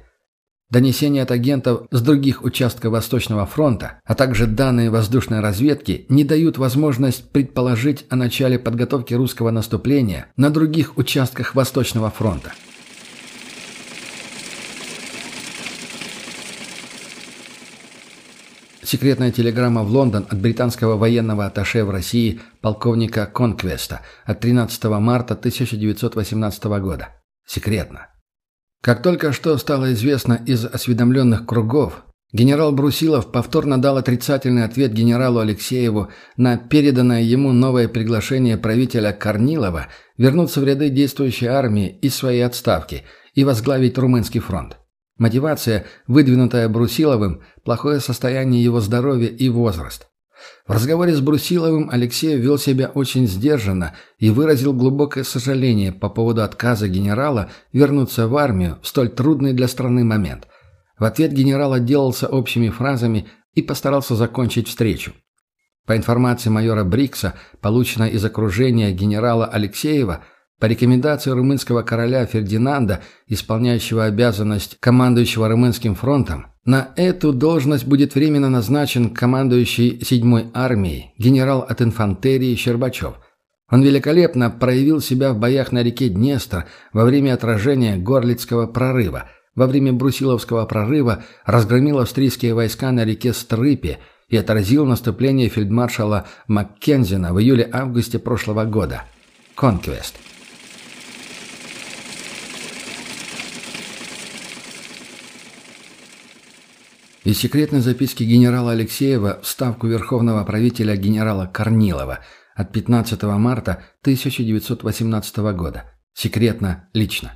Донесения от агентов с других участков Восточного фронта, а также данные воздушной разведки не дают возможность предположить о начале подготовки русского наступления на других участках Восточного фронта. Секретная телеграмма в Лондон от британского военного атташе в России полковника Конквеста от 13 марта 1918 года. Секретно. Как только что стало известно из осведомленных кругов, Генерал Брусилов повторно дал отрицательный ответ генералу Алексееву на переданное ему новое приглашение правителя Корнилова вернуться в ряды действующей армии из своей отставки и возглавить Румынский фронт. Мотивация, выдвинутая Брусиловым, плохое состояние его здоровья и возраст. В разговоре с Брусиловым Алексей вел себя очень сдержанно и выразил глубокое сожаление по поводу отказа генерала вернуться в армию в столь трудный для страны момент. В ответ генерал отделался общими фразами и постарался закончить встречу. По информации майора Брикса, полученной из окружения генерала Алексеева, по рекомендации румынского короля Фердинанда, исполняющего обязанность командующего румынским фронтом, на эту должность будет временно назначен командующий 7-й армией, генерал от инфантерии Щербачев. Он великолепно проявил себя в боях на реке Днестр во время отражения Горлицкого прорыва, во время Брусиловского прорыва разгромил австрийские войска на реке Стрыпе и отразил наступление фельдмаршала Маккензина в июле-августе прошлого года. Конквест. Из секретной записки генерала Алексеева в ставку верховного правителя генерала Корнилова от 15 марта 1918 года. Секретно, лично.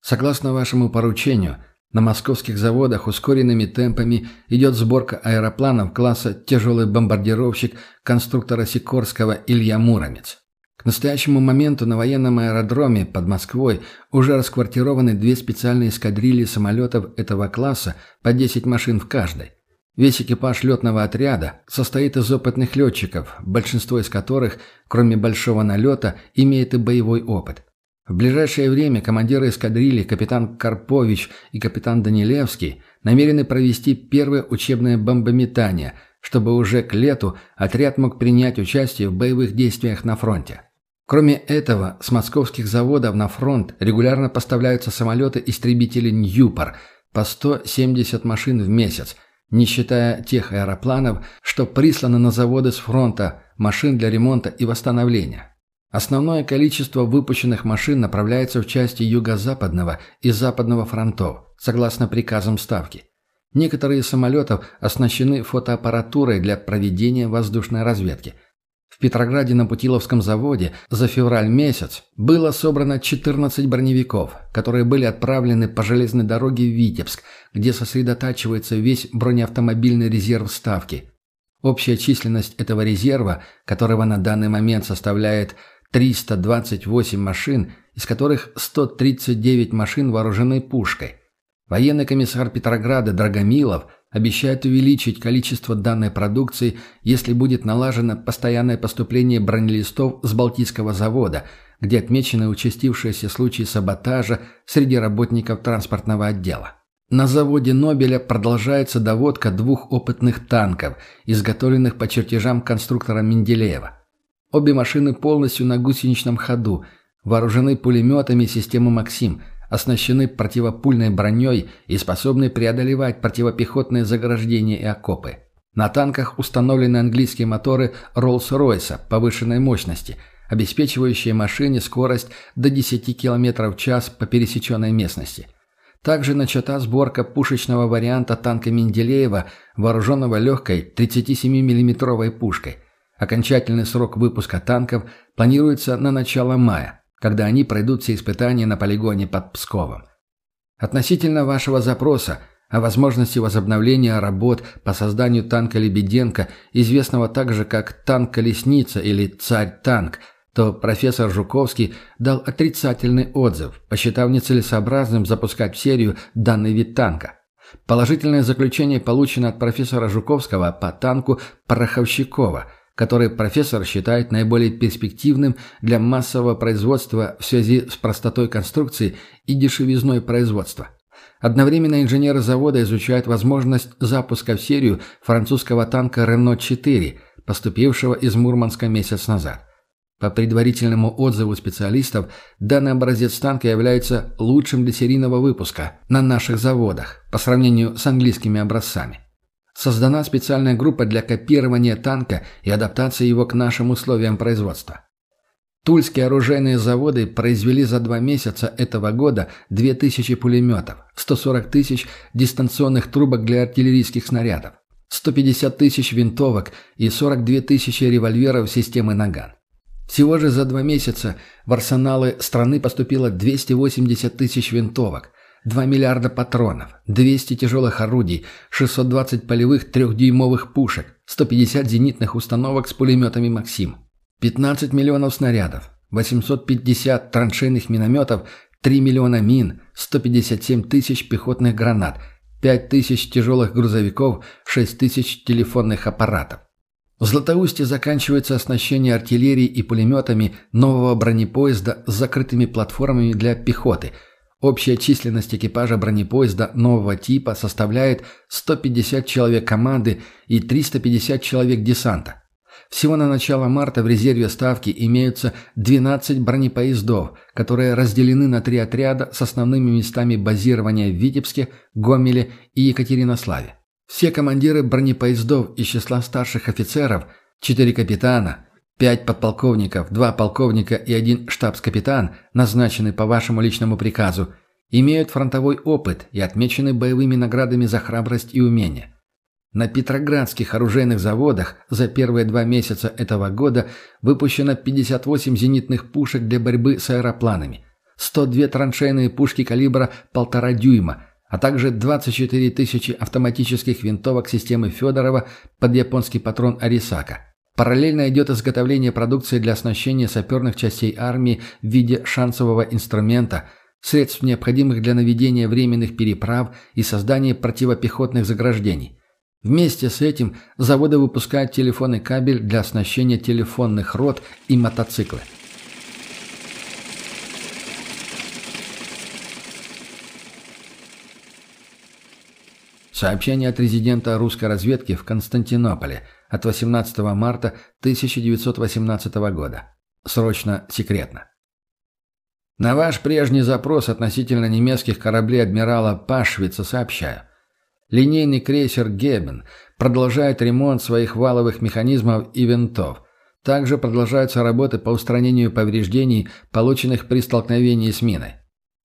Согласно вашему поручению, на московских заводах ускоренными темпами идет сборка аэропланов класса «Тяжелый бомбардировщик» конструктора Сикорского Илья Муромец. К настоящему моменту на военном аэродроме под Москвой уже расквартированы две специальные эскадрильи самолетов этого класса по 10 машин в каждой. Весь экипаж летного отряда состоит из опытных летчиков, большинство из которых, кроме большого налета, имеет и боевой опыт. В ближайшее время командиры эскадрильи капитан Карпович и капитан Данилевский намерены провести первое учебное бомбометание, чтобы уже к лету отряд мог принять участие в боевых действиях на фронте. Кроме этого, с московских заводов на фронт регулярно поставляются самолеты-истребители «Ньюпор» по 170 машин в месяц, не считая тех аэропланов, что присланы на заводы с фронта, машин для ремонта и восстановления. Основное количество выпущенных машин направляется в части юго-западного и западного фронтов, согласно приказам Ставки. Некоторые самолетов оснащены фотоаппаратурой для проведения воздушной разведки – в Петрограде на Путиловском заводе за февраль месяц было собрано 14 броневиков, которые были отправлены по железной дороге в Витебск, где сосредотачивается весь бронеавтомобильный резерв Ставки. Общая численность этого резерва, которого на данный момент составляет 328 машин, из которых 139 машин вооружены пушкой. Военный комиссар Петрограда Драгомилов – Обещают увеличить количество данной продукции, если будет налажено постоянное поступление бронелистов с Балтийского завода, где отмечены участившиеся случаи саботажа среди работников транспортного отдела. На заводе Нобеля продолжается доводка двух опытных танков, изготовленных по чертежам конструктора Менделеева. Обе машины полностью на гусеничном ходу, вооружены пулеметами системы «Максим», оснащены противопульной броней и способны преодолевать противопехотные заграждения и окопы. На танках установлены английские моторы Роллс-Ройса повышенной мощности, обеспечивающие машине скорость до 10 км в час по пересеченной местности. Также начата сборка пушечного варианта танка Менделеева, вооруженного легкой 37 миллиметровой пушкой. Окончательный срок выпуска танков планируется на начало мая – когда они пройдут все испытания на полигоне под Псковом. Относительно вашего запроса о возможности возобновления работ по созданию танка «Лебеденко», известного также как «Танк-колесница» или «Царь-танк», то профессор Жуковский дал отрицательный отзыв, посчитав нецелесообразным запускать в серию данный вид танка. Положительное заключение получено от профессора Жуковского по танку Пороховщикова – который профессор считает наиболее перспективным для массового производства в связи с простотой конструкции и дешевизной производства. Одновременно инженеры завода изучают возможность запуска в серию французского танка «Рено-4», поступившего из Мурманска месяц назад. По предварительному отзыву специалистов, данный образец танка является лучшим для серийного выпуска на наших заводах по сравнению с английскими образцами. Создана специальная группа для копирования танка и адаптации его к нашим условиям производства. Тульские оружейные заводы произвели за два месяца этого года 2000 пулеметов, 140 тысяч дистанционных трубок для артиллерийских снарядов, 150 тысяч винтовок и 42 тысячи револьверов системы «Наган». Всего же за два месяца в арсеналы страны поступило 280 тысяч винтовок, 2 миллиарда патронов, 200 тяжелых орудий, 620 полевых трехдюймовых пушек, 150 зенитных установок с пулеметами «Максим». 15 миллионов снарядов, 850 траншейных минометов, 3 миллиона мин, 157 тысяч пехотных гранат, 5 тысяч тяжелых грузовиков, 6 тысяч телефонных аппаратов. В Златоусте заканчивается оснащение артиллерией и пулеметами нового бронепоезда с закрытыми платформами для пехоты. Общая численность экипажа бронепоезда нового типа составляет 150 человек команды и 350 человек десанта. Всего на начало марта в резерве Ставки имеются 12 бронепоездов, которые разделены на три отряда с основными местами базирования в Витебске, Гомеле и Екатеринославе. Все командиры бронепоездов из числа старших офицеров, 4 капитана, 5 подполковников, 2 полковника и один штабс-капитан, назначенный по вашему личному приказу, имеют фронтовой опыт и отмечены боевыми наградами за храбрость и умение. На Петроградских оружейных заводах за первые два месяца этого года выпущено 58 зенитных пушек для борьбы с аэропланами, 102 траншейные пушки калибра 1,5 дюйма, а также 24 тысячи автоматических винтовок системы Федорова под японский патрон Арисака. Параллельно идет изготовление продукции для оснащения саперных частей армии в виде шансового инструмента, средств, необходимых для наведения временных переправ и создания противопехотных заграждений – Вместе с этим заводы выпускают телефонный кабель для оснащения телефонных рот и мотоциклы. Сообщение от резидента русской разведки в Константинополе от 18 марта 1918 года. Срочно секретно. На ваш прежний запрос относительно немецких кораблей адмирала Пашвица сообщаю – Линейный крейсер «Гебен» продолжает ремонт своих валовых механизмов и винтов. Также продолжаются работы по устранению повреждений, полученных при столкновении с миной.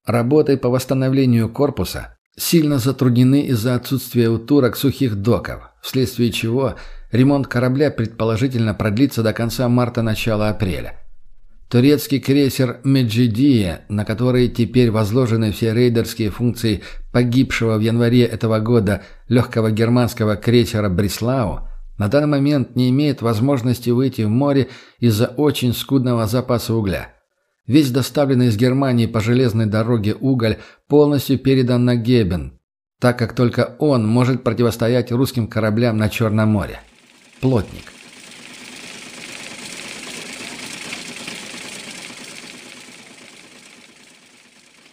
Работы по восстановлению корпуса сильно затруднены из-за отсутствия у турок сухих доков, вследствие чего ремонт корабля предположительно продлится до конца марта-начала апреля. Турецкий крейсер «Меджидия», на который теперь возложены все рейдерские функции погибшего в январе этого года легкого германского крейсера «Бреслау», на данный момент не имеет возможности выйти в море из-за очень скудного запаса угля. Весь доставленный из Германии по железной дороге уголь полностью передан на Гебен, так как только он может противостоять русским кораблям на Черном море. Плотник.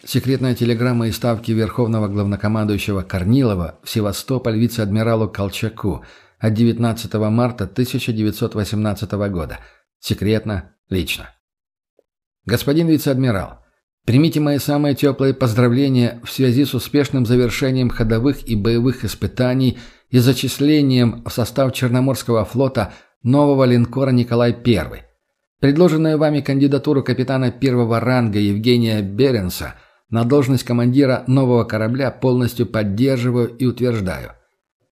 Секретная телеграмма из ставки Верховного главнокомандующего Корнилова в Севастополь вице-адмиралу Колчаку от 19 марта 1918 года. Секретно, лично. Господин вице-адмирал, примите мои самые теплые поздравления в связи с успешным завершением ходовых и боевых испытаний и зачислением в состав Черноморского флота нового линкора «Николай I». Предложенную вами кандидатуру капитана первого ранга Евгения Беренса – на должность командира нового корабля полностью поддерживаю и утверждаю.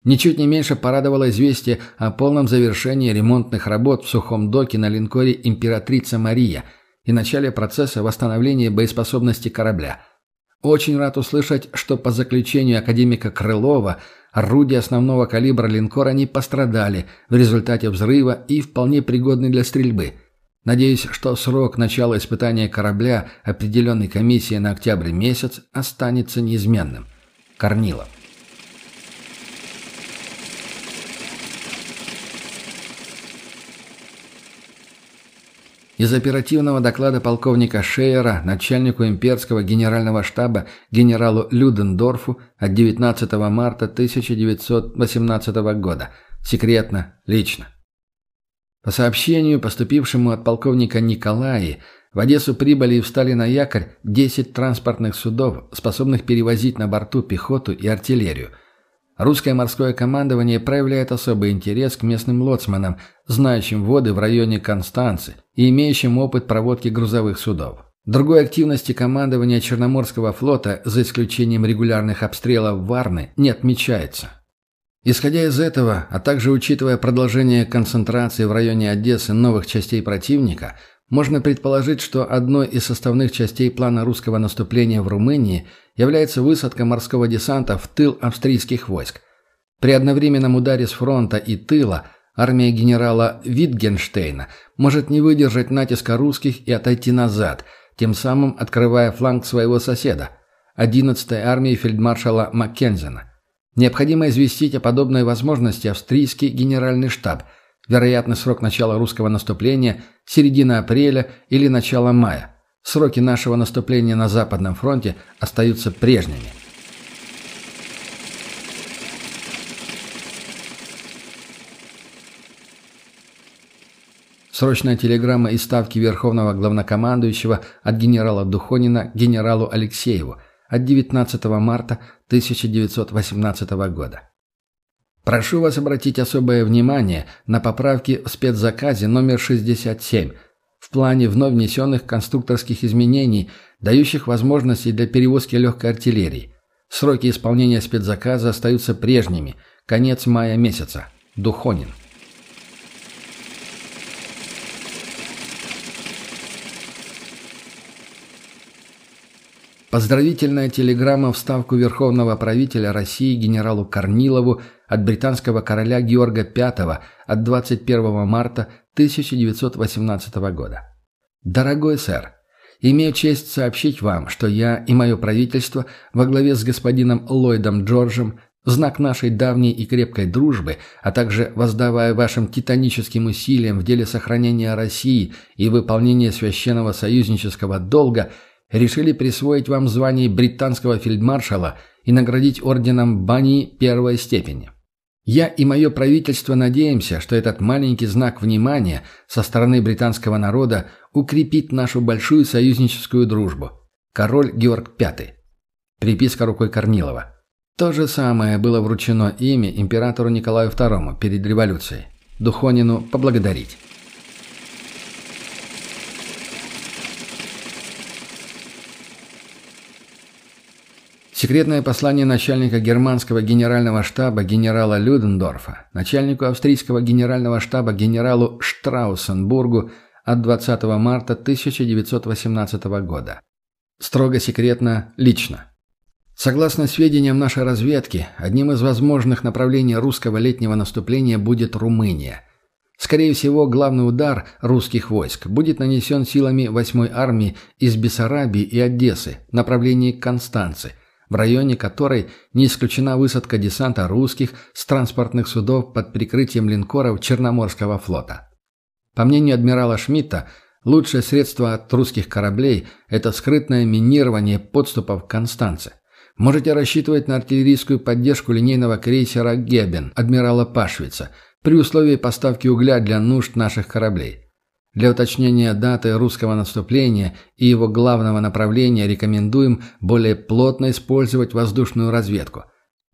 Ничуть не меньше порадовало известие о полном завершении ремонтных работ в сухом доке на линкоре «Императрица Мария» и начале процесса восстановления боеспособности корабля. Очень рад услышать, что по заключению академика Крылова орудия основного калибра линкора не пострадали в результате взрыва и вполне пригодны для стрельбы – Надеюсь, что срок начала испытания корабля, определенный комиссией на октябрь месяц, останется неизменным. Корнилов. Из оперативного доклада полковника Шейера начальнику имперского генерального штаба генералу Людендорфу от 19 марта 1918 года. Секретно, лично. По сообщению, поступившему от полковника Николаи, в Одессу прибыли и встали на якорь 10 транспортных судов, способных перевозить на борту пехоту и артиллерию. Русское морское командование проявляет особый интерес к местным лоцманам, знающим воды в районе Констанцы и имеющим опыт проводки грузовых судов. Другой активности командования Черноморского флота, за исключением регулярных обстрелов Варны, не отмечается. Исходя из этого, а также учитывая продолжение концентрации в районе Одессы новых частей противника, можно предположить, что одной из составных частей плана русского наступления в Румынии – является высадка морского десанта в тыл австрийских войск. При одновременном ударе с фронта и тыла армия генерала Витгенштейна может не выдержать натиска русских и отойти назад, тем самым открывая фланг своего соседа, 11-й армии фельдмаршала Маккензена. Необходимо известить о подобной возможности австрийский генеральный штаб. Вероятный срок начала русского наступления – середина апреля или начало мая. Сроки нашего наступления на Западном фронте остаются прежними. Срочная телеграмма из ставки Верховного Главнокомандующего от генерала Духонина генералу Алексееву от 19 марта 1918 года. Прошу вас обратить особое внимание на поправки в спецзаказе номер 67 в плане вновь внесенных конструкторских изменений, дающих возможности для перевозки легкой артиллерии. Сроки исполнения спецзаказа остаются прежними. Конец мая месяца. Духонин. Поздравительная телеграмма в ставку Верховного правителя России генералу Корнилову от британского короля Георга V от 21 марта 1918 года. Дорогой сэр, имею честь сообщить вам, что я и мое правительство во главе с господином Ллойдом Джорджем в знак нашей давней и крепкой дружбы, а также воздавая вашим титаническим усилиям в деле сохранения России и выполнения священного союзнического долга, решили присвоить вам звание британского фельдмаршала и наградить орденом Бани первой степени. Я и мое правительство надеемся, что этот маленький знак внимания со стороны британского народа укрепит нашу большую союзническую дружбу. Король Георг V. Приписка рукой Корнилова. То же самое было вручено ими императору Николаю II перед революцией. Духонину поблагодарить. Секретное послание начальника германского генерального штаба генерала Людендорфа, начальнику австрийского генерального штаба генералу Штраусенбургу от 20 марта 1918 года. Строго секретно, лично. Согласно сведениям нашей разведки, одним из возможных направлений русского летнего наступления будет Румыния. Скорее всего, главный удар русских войск будет нанесен силами 8-й армии из Бессарабии и Одессы в направлении Констанции – в районе которой не исключена высадка десанта русских с транспортных судов под прикрытием линкоров Черноморского флота. По мнению адмирала Шмидта, лучшее средство от русских кораблей – это скрытное минирование подступов к Констанце. Можете рассчитывать на артиллерийскую поддержку линейного крейсера «Гебен» адмирала Пашвица при условии поставки угля для нужд наших кораблей. Для уточнения даты русского наступления и его главного направления рекомендуем более плотно использовать воздушную разведку.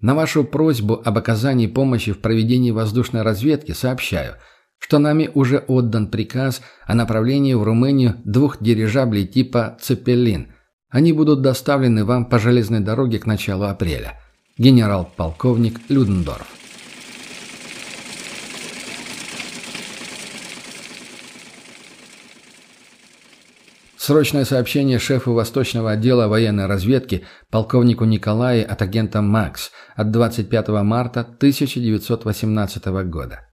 На вашу просьбу об оказании помощи в проведении воздушной разведки сообщаю, что нами уже отдан приказ о направлении в Румынию двух дирижаблей типа «Цепелин». Они будут доставлены вам по железной дороге к началу апреля. Генерал-полковник Людендорф. Срочное сообщение шефу Восточного отдела военной разведки полковнику Николае от агента «Макс» от 25 марта 1918 года.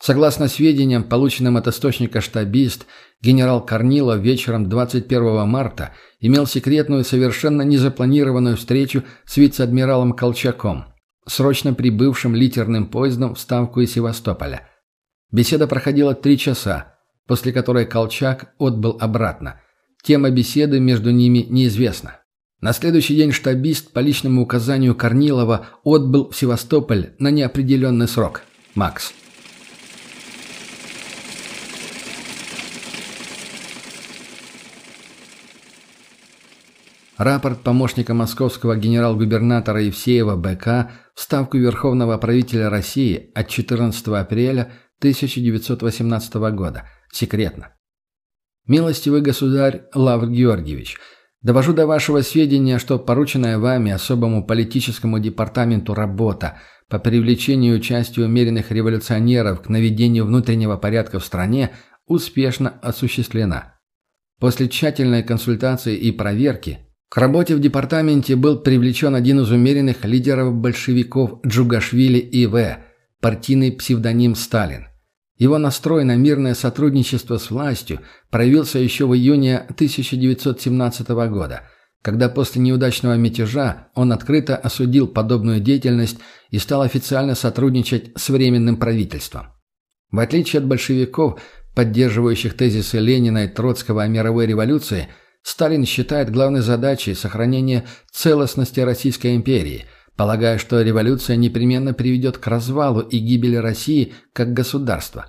Согласно сведениям, полученным от источника штабист, генерал Корнилов вечером 21 марта имел секретную, совершенно незапланированную встречу с вице-адмиралом Колчаком, срочно прибывшим литерным поездом в Ставку из Севастополя. Беседа проходила три часа, после которой Колчак отбыл обратно – Тема беседы между ними неизвестна. На следующий день штабист по личному указанию Корнилова отбыл в Севастополь на неопределенный срок. Макс. Рапорт помощника московского генерал-губернатора Евсеева БК в Ставку Верховного правителя России от 14 апреля 1918 года. Секретно. «Милостивый государь Лавр Георгиевич, довожу до вашего сведения, что порученная вами особому политическому департаменту работа по привлечению участию умеренных революционеров к наведению внутреннего порядка в стране успешно осуществлена. После тщательной консультации и проверки к работе в департаменте был привлечен один из умеренных лидеров большевиков Джугашвили И.В., партийный псевдоним Сталин. Его настрой на мирное сотрудничество с властью проявился еще в июне 1917 года, когда после неудачного мятежа он открыто осудил подобную деятельность и стал официально сотрудничать с Временным правительством. В отличие от большевиков, поддерживающих тезисы Ленина и Троцкого о мировой революции – Сталин считает главной задачей сохранение целостности Российской империи, полагая, что революция непременно приведет к развалу и гибели России как государства.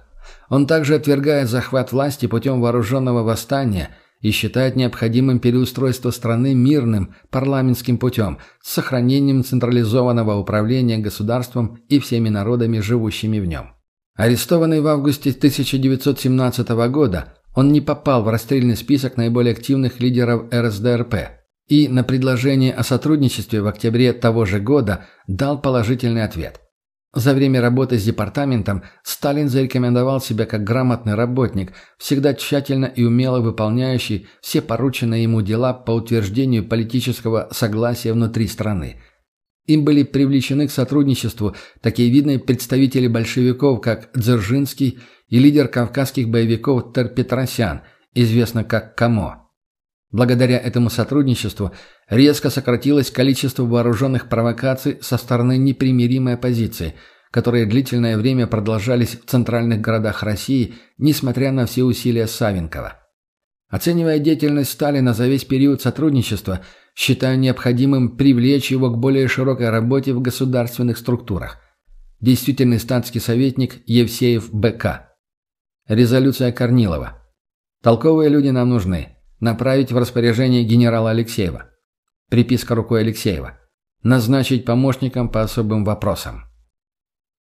Он также отвергает захват власти путем вооруженного восстания и считает необходимым переустройство страны мирным парламентским путем с сохранением централизованного управления государством и всеми народами, живущими в нем. Арестованный в августе 1917 года, он не попал в расстрельный список наиболее активных лидеров РСДРП и на предложение о сотрудничестве в октябре того же года дал положительный ответ. За время работы с департаментом Сталин зарекомендовал себя как грамотный работник, всегда тщательно и умело выполняющий все порученные ему дела по утверждению политического согласия внутри страны. Им были привлечены к сотрудничеству такие видные представители большевиков, как Дзержинский и лидер кавказских боевиков Терпетросян, известно как Камо. Благодаря этому сотрудничеству резко сократилось количество вооруженных провокаций со стороны непримиримой оппозиции, которые длительное время продолжались в центральных городах России, несмотря на все усилия Савенкова. Оценивая деятельность Сталина за весь период сотрудничества, считаю необходимым привлечь его к более широкой работе в государственных структурах. Действительный статский советник Евсеев Б.К. Резолюция Корнилова. Толковые люди нам нужны. Направить в распоряжение генерала Алексеева. Приписка рукой Алексеева. Назначить помощником по особым вопросам.